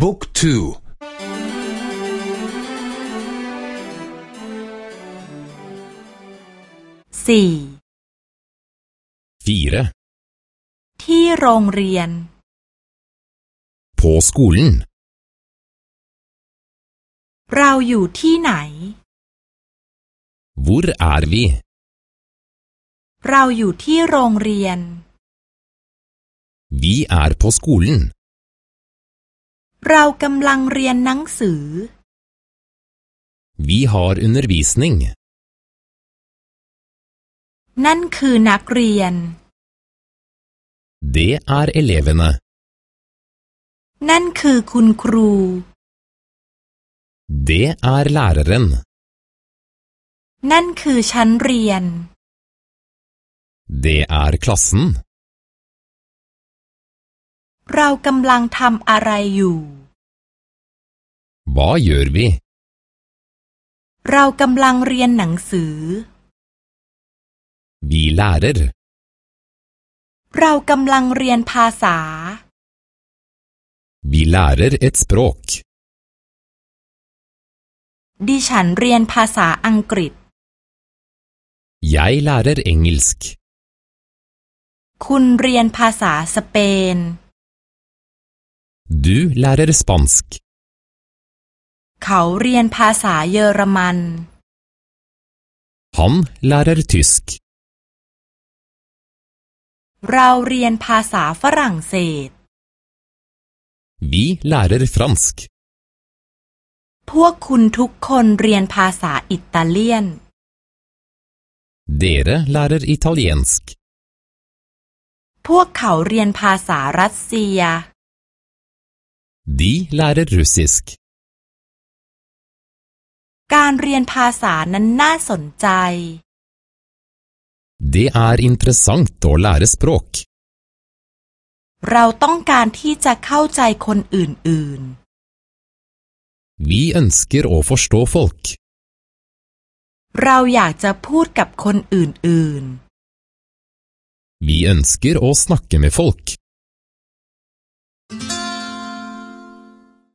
บุ๊กทูสี่ fire ที่โรงเรียน på skolen เราอยู่ที่ไหน hvor er vi เราอยู่ที่โรงเรียน vi er på skolen เรากำลังเรียนหนังสือ vi har undervisning นั่นคือนักเรียน det er elevene นั่นคือคุณครู det er læreren นั่นคือชั้นเรียน det er klassen เรากำลังทำอะไรอยู่ hva gjør vi เรากำลังเรียนหนังสือ vi lærer เรากำลังเรียนภาษา vi lærer et språk ดิฉันเรียนภาษาอังกฤษ jeg lærer engelsk คุณเรียนภาษาสเปน du lærer spansk เขาเรียนภาษาเยอรมัน han lærer tysk เราเรียนภาษาฝรั่งเศส vi lærer fransk พวกคุณทุกคนเรียนภาษาอิตาเลียน dere lærer italiensk พวกเขาเรียนภาษารัสเซีย de lærer russisk การเรียนภาษานั้นน่าสนใจ det er interessant å lære språk เราต้องการที่จะเข้าใจคนอื่น vi ønsker å forstå folk ๆเราอยากจะพูดกับคนอื่น vi ønsker å snakke med folk